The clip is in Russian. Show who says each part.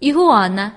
Speaker 1: игуана